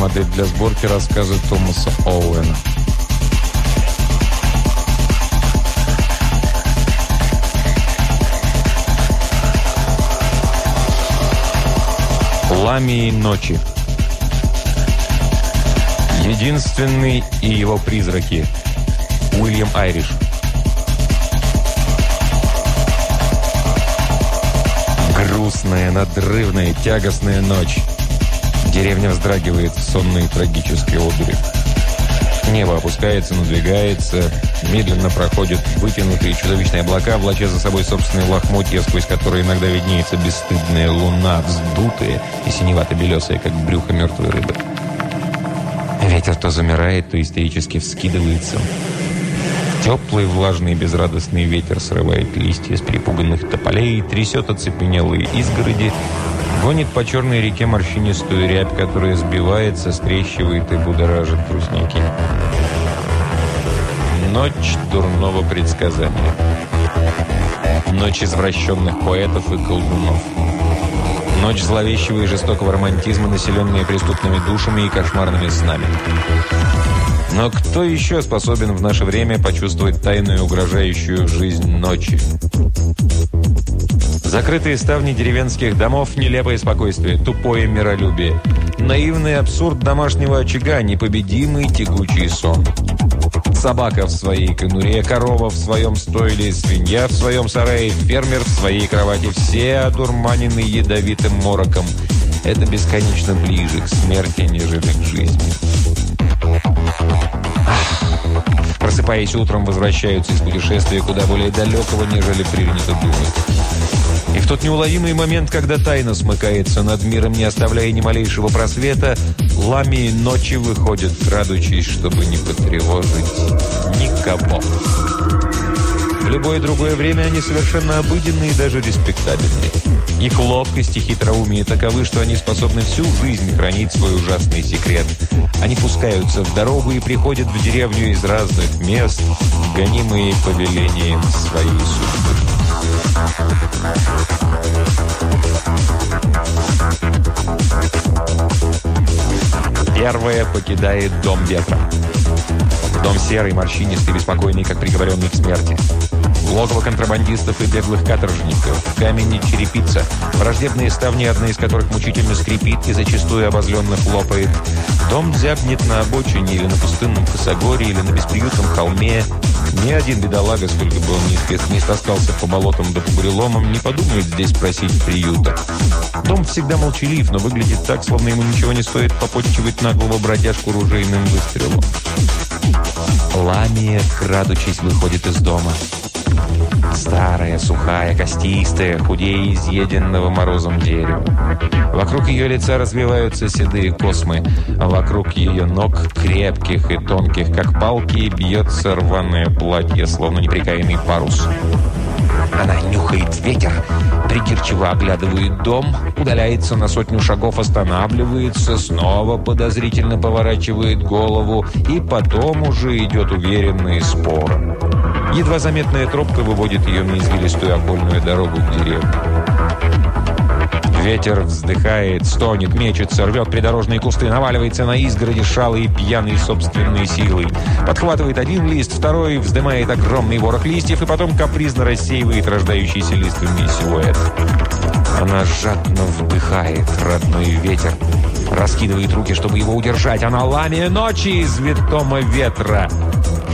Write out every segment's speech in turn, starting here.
«Модель для сборки» рассказы Томаса Оуэна. Ламии ночи. Единственный и его призраки. Уильям Айриш. Грустная, надрывная, тягостная ночь. Деревня вздрагивает в сонной трагической одуре. Небо опускается, надвигается, медленно проходят вытянутые чудовищные облака, влача за собой собственные лохмотья, сквозь которые иногда виднеется бесстыдная луна, вздутая и синевато-белесая, как брюхо мертвой рыбы. Ветер то замирает, то истерически вскидывается. Теплый, влажный безрадостный ветер срывает листья с перепуганных тополей, трясет оцепенелые изгороди, гонит по черной реке морщинистую рябь, которая сбивается, скрещивает и будоражит брусники. Ночь дурного предсказания. Ночь извращенных поэтов и колдунов. Ночь зловещего и жестокого романтизма, населенная преступными душами и кошмарными снами. Но кто еще способен в наше время почувствовать тайную угрожающую жизнь ночи? Закрытые ставни деревенских домов, нелепое спокойствие, тупое миролюбие. Наивный абсурд домашнего очага, непобедимый тягучий сон. Собака в своей конуре, корова в своем стойле, свинья в своем сарае, фермер в своей кровати. Все одурманены ядовитым мороком. Это бесконечно ближе к смерти, нежели к жизни. Просыпаясь утром, возвращаются из путешествия куда более далекого, нежели принято думать. И в тот неуловимый момент, когда тайна смыкается над миром, не оставляя ни малейшего просвета, ламии ночи выходят, крадучись, чтобы не потревожить никого. В любое другое время они совершенно обыденные и даже респектабельные. Их ловкость и хитроумие таковы, что они способны всю жизнь хранить свой ужасный секрет. Они пускаются в дорогу и приходят в деревню из разных мест, гонимые повелением своей судьбы. Первая покидает дом ветра. Дом серый, морщинистый, беспокойный, как приговоренный к смерти. Логово контрабандистов и беглых каторжников, камень и черепица, враждебные ставни, одна из которых мучительно скрипит и зачастую обозленно хлопает. Дом зябнет на обочине или на пустынном косогоре, или на бесприютном холме. Ни один бедолага, сколько бы он ни, не таскался по болотам да по буреломам, не подумает здесь просить приюта. Дом всегда молчалив, но выглядит так, словно ему ничего не стоит попотчевать наглого бродяжку ружейным выстрелом. Ламия, крадучись, выходит из дома. Старая, сухая, костистая, худее изъеденного морозом дерева. Вокруг ее лица развиваются седые космы, а вокруг ее ног, крепких и тонких, как палки, бьется рваное платье, словно неприкаянный парус. Она нюхает ветер, придирчиво оглядывает дом, удаляется на сотню шагов, останавливается, снова подозрительно поворачивает голову и потом уже идет уверенный спор. Едва заметная тропка выводит ее на извилистую окольную дорогу к деревне. Ветер вздыхает, стонет, мечется, рвет придорожные кусты, наваливается на изгороди шалой и пьяной собственной силой. Подхватывает один лист, второй вздымает огромный ворох листьев и потом капризно рассеивает рождающийся лиственный силуэт. Она жадно вдыхает родной ветер, раскидывает руки, чтобы его удержать. Она ламия ночи из витома ветра.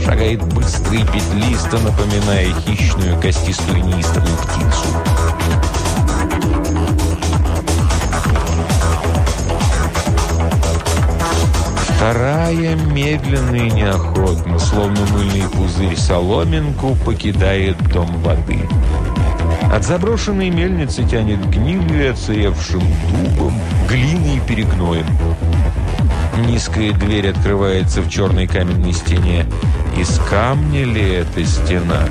Шагает быстро и петлисто, напоминая хищную, костистую неистовую птицу. Вторая медленно и неохотно, словно мыльный пузырь соломинку, покидает дом воды. От заброшенной мельницы тянет гнилью и оцаревшим дубом, глиной и перегноем. Низкая дверь открывается в черной каменной стене. Из камня ли эта стена?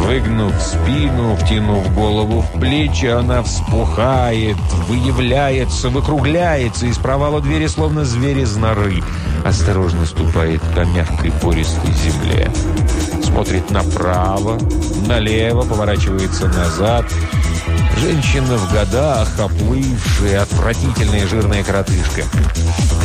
Выгнув спину, втянув голову в плечи, она вспухает, выявляется, выкругляется из провала двери, словно зверь из норы. Осторожно ступает по мягкой пористой земле. Смотрит направо, налево, поворачивается назад. Женщина в годах, оплывшая, отвратительная жирная коротышка.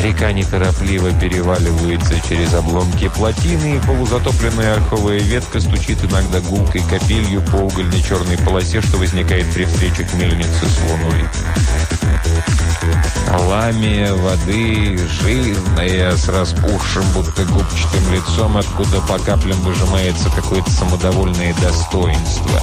Река неторопливо переваливается через обломки плотины, и полузатопленная ольховая ветка стучит иногда гулкой капелью по угольной черной полосе, что возникает при встречах мельницы с луной. Ламия воды, жирная, с распухшим, будто губчатым лицом, откуда по каплям выжимается какое-то самодовольное достоинство.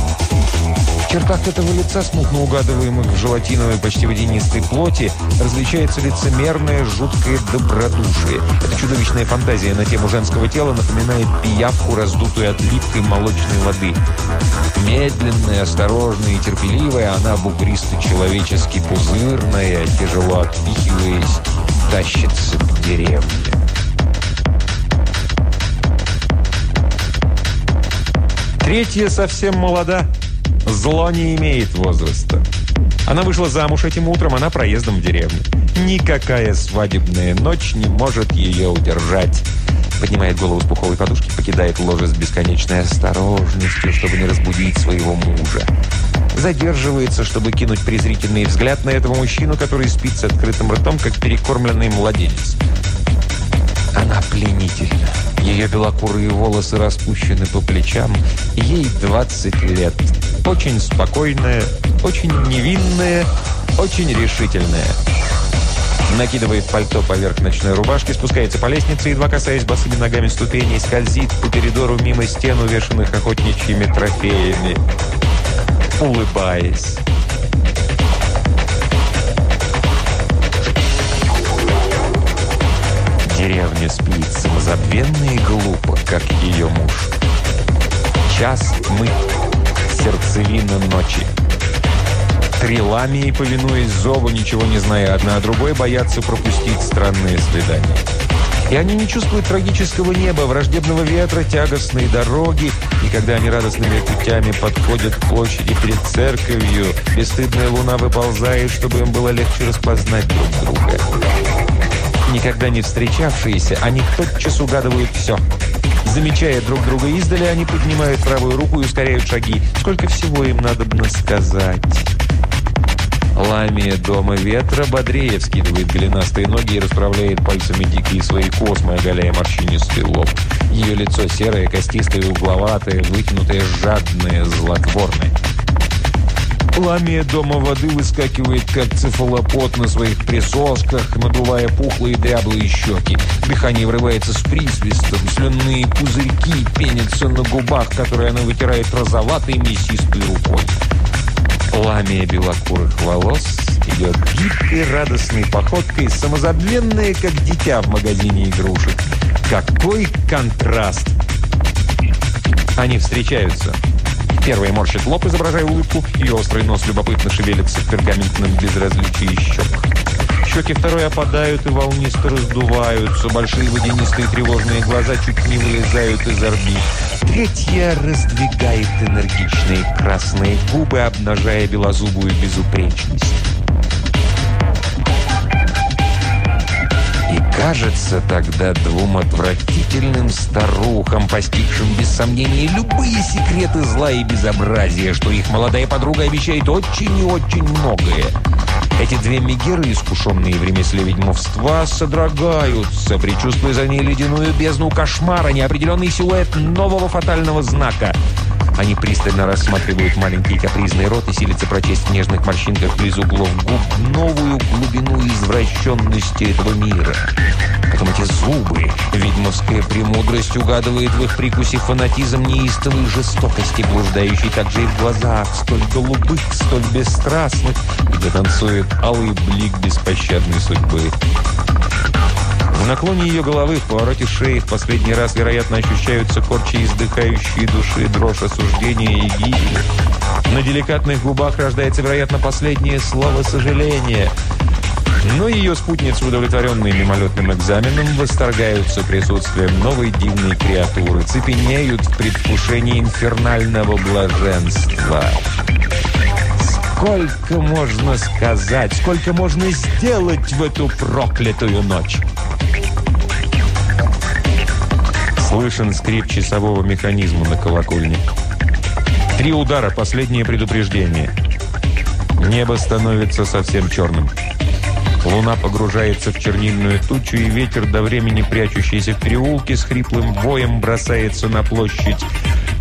Чертах этого лица, смутно угадываемых в желатиновой, почти водянистой плоти, различается лицемерное, жуткое добродушие. Эта чудовищная фантазия на тему женского тела напоминает пиявку, раздутую от липкой молочной воды. Медленная, осторожная и терпеливая, она бугристо-человечески пузырная, тяжело отпихиваясь, тащится к деревне. Третья совсем молода. Зло не имеет возраста. Она вышла замуж этим утром, она проездом в деревню. Никакая свадебная ночь не может ее удержать. Поднимает голову с пуховой подушки, покидает ложе с бесконечной осторожностью, чтобы не разбудить своего мужа. Задерживается, чтобы кинуть презрительный взгляд на этого мужчину, который спит с открытым ртом, как перекормленный младенец. Она пленительна. Ее белокурые волосы распущены по плечам. Ей 20 лет. Очень спокойная, очень невинная, очень решительная. Накидывает пальто поверх ночной рубашки, спускается по лестнице, едва касаясь босыми ногами ступеней, скользит по коридору мимо стен, увешанных охотничьими трофеями, улыбаясь. Самозабвенно и глупо, как ее муж. Час мы сердцевина ночи. Три ламии, повинуясь зову, ничего не зная одна о другой, боятся пропустить странные свидания. И они не чувствуют трагического неба, враждебного ветра, тягостной дороги. И когда они радостными путями подходят к площади перед церковью, бесстыдная луна выползает, чтобы им было легче распознать друг друга. Никогда не встречавшиеся, они тотчас угадывают все. Замечая друг друга издали, они поднимают правую руку и ускоряют шаги. Сколько всего им надо бы сказать. Ламия дома ветра бодрее вскидывает голенастые ноги и расправляет пальцами дикие свои космы, оголяя морщинистый лоб. Ее лицо серое, костистое, угловатое, вытянутое, жадное, злотворное. Ламия дома воды выскакивает, как цефалопот на своих присосках, надувая пухлые дряблые щеки. Дыхание врывается с присвистом, слюнные пузырьки пенятся на губах, которые она вытирает розоватой мясистой рукой. Ламия белокурых волос идет гибкой, радостной походкой, самозабвенная, как дитя в магазине игрушек. Какой контраст! Они встречаются. Первая морщит лоб, изображая улыбку. Ее острый нос любопытно шевелится в пергаментном безразличии щек. Щеки второй опадают и волнисто раздуваются. Большие водянистые тревожные глаза чуть не вылезают из орбит. Третья раздвигает энергичные красные губы, обнажая белозубую безупречность. Кажется тогда двум отвратительным старухам, постигшим без сомнения любые секреты зла и безобразия, что их молодая подруга обещает очень и очень многое. Эти две мегеры, искушенные в ремесле ведьмовства, содрогаются, предчувствуя за ней ледяную бездну кошмара, неопределенный силуэт нового фатального знака. Они пристально рассматривают маленький капризный рот и силятся прочесть в нежных морщинках близ углов губ новую глубину извращенности этого мира. Потом эти зубы, ведьмовская премудрость угадывает в их прикусе фанатизм неистовой жестокости, блуждающей также и в глазах, столь голубых, столь бесстрастных, где танцует алый блик беспощадной судьбы. В наклоне ее головы, в повороте шеи в последний раз, вероятно, ощущаются корчи издыхающие души, дрожь осуждения и гибели. На деликатных губах рождается, вероятно, последнее слово сожаления. Но ее спутницы, удовлетворенные мимолетным экзаменом, восторгаются присутствием новой дивной креатуры, цепенеют в предвкушении инфернального блаженства. Сколько можно сказать, сколько можно сделать в эту проклятую ночь? Слышен скрип часового механизма на колокольне. Три удара, последнее предупреждение. Небо становится совсем черным. Луна погружается в чернильную тучу, и ветер, до времени прячущийся в переулке, с хриплым воем бросается на площадь.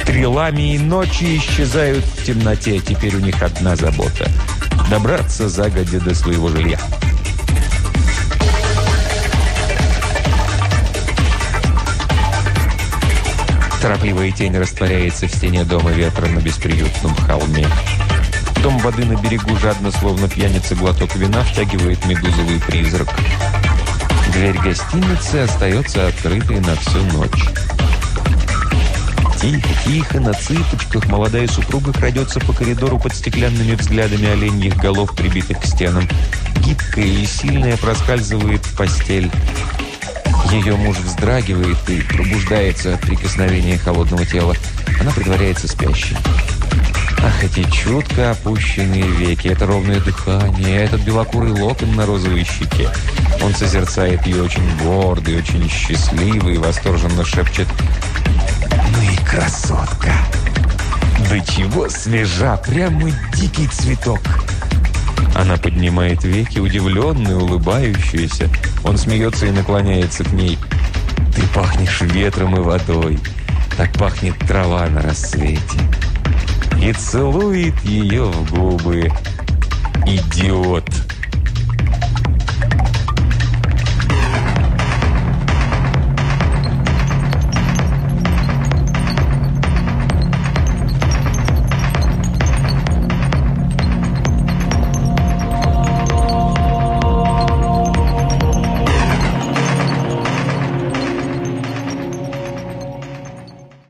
Трелами и ночи исчезают в темноте. Теперь у них одна забота – добраться загодя до своего жилья. Торопливая тень растворяется в стене дома ветра на бесприютном холме. Дом воды на берегу жадно, словно пьяница, глоток вина втягивает медузовый призрак. Дверь гостиницы остается открытой на всю ночь. Тихо, тихо, на цыпочках молодая супруга крадется по коридору под стеклянными взглядами оленьих голов, прибитых к стенам. Гибкая и сильная проскальзывает в постель. Ее муж вздрагивает и пробуждается от прикосновения холодного тела. Она притворяется спящей. Ах, эти чутко опущенные веки, это ровное дыхание, этот белокурый локон на розовой щеке. Он созерцает ее очень гордый, очень счастливый и восторженно шепчет «Ну и красотка!» «Да чего свежа, прямо дикий цветок!» Она поднимает веки, удивленная, улыбающаяся. Он смеется и наклоняется к ней. «Ты пахнешь ветром и водой. Так пахнет трава на рассвете» и целует ее в губы. Идиот!